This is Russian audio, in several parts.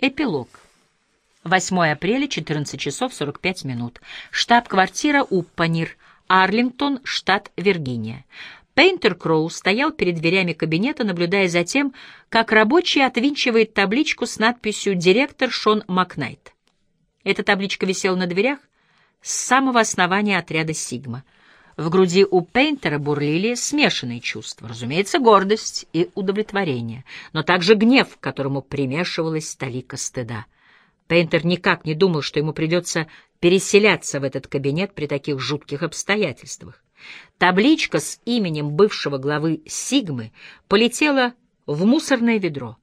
Эпилог. 8 апреля, 14 часов 45 минут. Штаб-квартира Уппанир, Арлингтон, штат Виргиния. Пейнтер Кроу стоял перед дверями кабинета, наблюдая за тем, как рабочий отвинчивает табличку с надписью «Директор Шон Макнайт». Эта табличка висела на дверях с самого основания отряда «Сигма». В груди у Пейнтера бурлили смешанные чувства, разумеется, гордость и удовлетворение, но также гнев, к которому примешивалась толика стыда. Пейнтер никак не думал, что ему придется переселяться в этот кабинет при таких жутких обстоятельствах. Табличка с именем бывшего главы Сигмы полетела в мусорное ведро.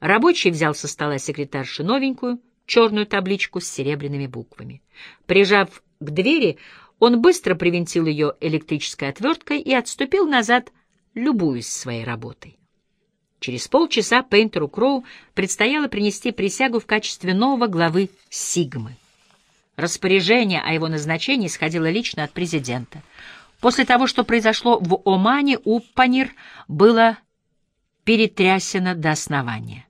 Рабочий взял со стола секретарши новенькую, черную табличку с серебряными буквами. Прижав к двери, он быстро привинтил ее электрической отверткой и отступил назад, любуясь своей работой. Через полчаса Пейнтеру Кроу предстояло принести присягу в качестве нового главы Сигмы. Распоряжение о его назначении исходило лично от президента. После того, что произошло в Омане, Уппанир было перетрясено до основания.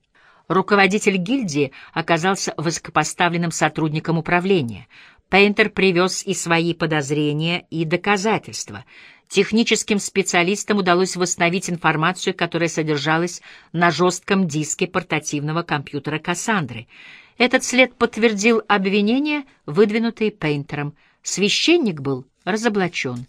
Руководитель гильдии оказался высокопоставленным сотрудником управления — Пейнтер привез и свои подозрения, и доказательства. Техническим специалистам удалось восстановить информацию, которая содержалась на жестком диске портативного компьютера Кассандры. Этот след подтвердил обвинения, выдвинутые Пейнтером. Священник был разоблачен.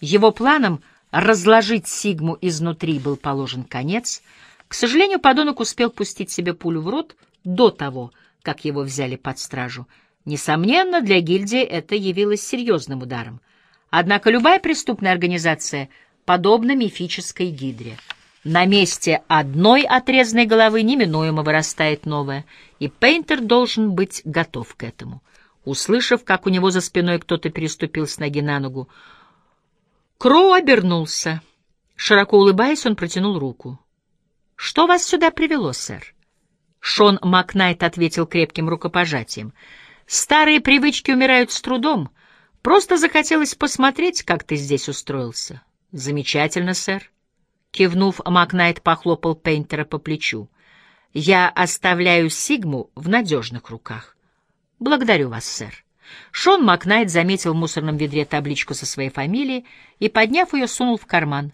Его планом разложить Сигму изнутри был положен конец. К сожалению, подонок успел пустить себе пулю в рот до того, как его взяли под стражу. Несомненно, для гильдии это явилось серьезным ударом. Однако любая преступная организация подобна мифической гидре. На месте одной отрезанной головы неминуемо вырастает новая, и Пейнтер должен быть готов к этому. Услышав, как у него за спиной кто-то переступил с ноги на ногу, Кроу обернулся. Широко улыбаясь, он протянул руку. «Что вас сюда привело, сэр?» Шон Макнайт ответил крепким рукопожатием — Старые привычки умирают с трудом. Просто захотелось посмотреть, как ты здесь устроился. Замечательно, сэр. Кивнув, Макнайт похлопал Пейнтера по плечу. Я оставляю Сигму в надежных руках. Благодарю вас, сэр. Шон Макнайт заметил в мусорном ведре табличку со своей фамилией и, подняв ее, сунул в карман.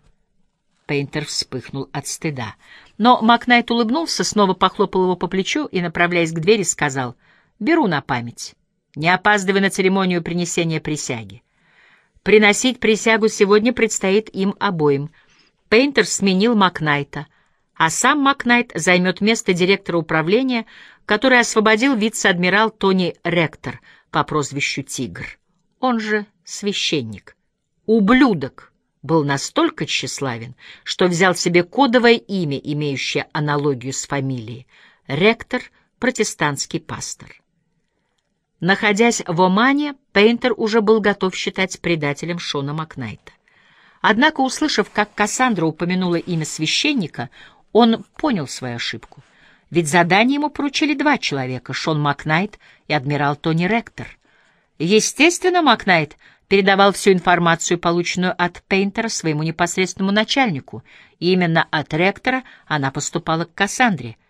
Пейнтер вспыхнул от стыда. Но Макнайт улыбнулся, снова похлопал его по плечу и, направляясь к двери, сказал — Беру на память. Не опаздывай на церемонию принесения присяги. Приносить присягу сегодня предстоит им обоим. Пейнтер сменил Макнайта, а сам Макнайт займет место директора управления, который освободил вице-адмирал Тони Ректор по прозвищу Тигр. Он же священник. Ублюдок был настолько тщеславен, что взял себе кодовое имя, имеющее аналогию с фамилией. Ректор — протестантский пастор. Находясь в Омане, Пейнтер уже был готов считать предателем Шона Макнайта. Однако, услышав, как Кассандра упомянула имя священника, он понял свою ошибку. Ведь задание ему поручили два человека — Шон Макнайт и адмирал Тони Ректор. Естественно, Макнайт передавал всю информацию, полученную от Пейнтера, своему непосредственному начальнику, и именно от Ректора она поступала к Кассандре —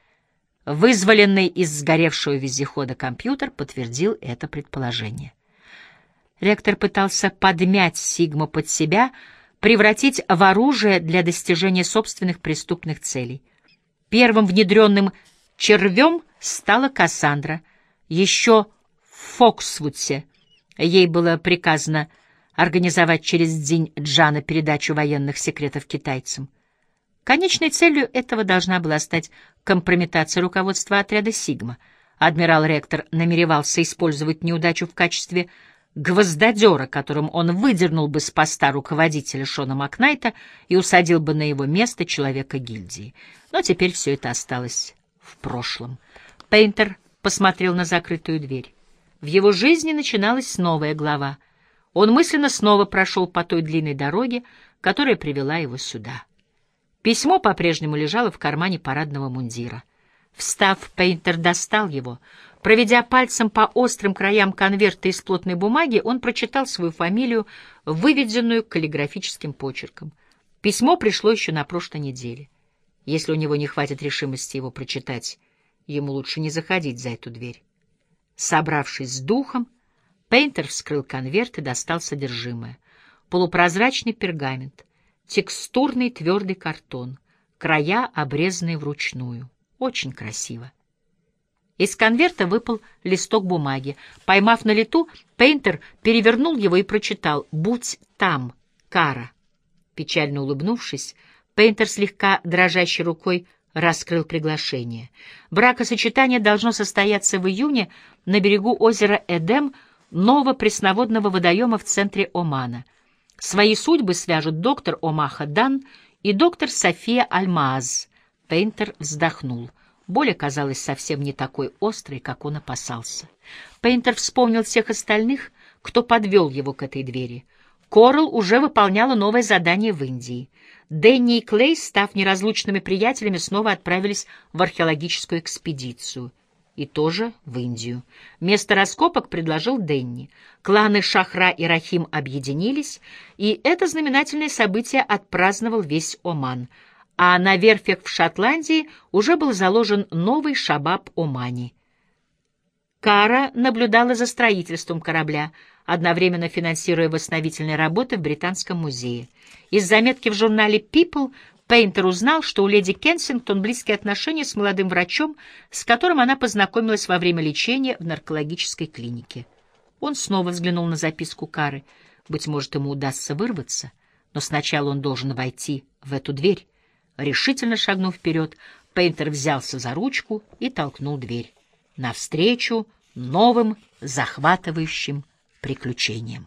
Вызволенный из сгоревшего вездехода компьютер подтвердил это предположение. Ректор пытался подмять Сигму под себя, превратить в оружие для достижения собственных преступных целей. Первым внедренным червем стала Кассандра. Еще в Фоксвудсе ей было приказано организовать через день Джана передачу военных секретов китайцам. Конечной целью этого должна была стать компрометация руководства отряда «Сигма». Адмирал Ректор намеревался использовать неудачу в качестве гвоздодера, которым он выдернул бы с поста руководителя Шона Макнайта и усадил бы на его место человека гильдии. Но теперь все это осталось в прошлом. Пейнтер посмотрел на закрытую дверь. В его жизни начиналась новая глава. Он мысленно снова прошел по той длинной дороге, которая привела его сюда. Письмо по-прежнему лежало в кармане парадного мундира. Встав, Пейнтер достал его. Проведя пальцем по острым краям конверта из плотной бумаги, он прочитал свою фамилию, выведенную каллиграфическим почерком. Письмо пришло еще на прошлой неделе. Если у него не хватит решимости его прочитать, ему лучше не заходить за эту дверь. Собравшись с духом, Пейнтер вскрыл конверт и достал содержимое. Полупрозрачный пергамент, текстурный твердый картон, края обрезанные вручную. Очень красиво. Из конверта выпал листок бумаги. Поймав на лету, Пейнтер перевернул его и прочитал «Будь там, Кара». Печально улыбнувшись, Пейнтер слегка дрожащей рукой раскрыл приглашение. Бракосочетание должно состояться в июне на берегу озера Эдем, нового пресноводного водоема в центре Омана. Свои судьбы свяжут доктор Омаха Дан и доктор София Альмааз. Пейнтер вздохнул. Боль оказалась совсем не такой острой, как он опасался. Пейнтер вспомнил всех остальных, кто подвел его к этой двери. Корл уже выполняла новое задание в Индии. Дэнни и Клей, став неразлучными приятелями, снова отправились в археологическую экспедицию. И тоже в Индию. Место раскопок предложил Дэнни. Кланы Шахра и Рахим объединились, и это знаменательное событие отпраздновал весь Оман — а на верфях в Шотландии уже был заложен новый Шабаб-Омани. Кара наблюдала за строительством корабля, одновременно финансируя восстановительные работы в Британском музее. Из заметки в журнале People Пейнтер узнал, что у леди Кенсингтон близкие отношения с молодым врачом, с которым она познакомилась во время лечения в наркологической клинике. Он снова взглянул на записку Кары. Быть может, ему удастся вырваться, но сначала он должен войти в эту дверь. Решительно шагнув вперед, Пейнтер взялся за ручку и толкнул дверь. Навстречу новым захватывающим приключениям.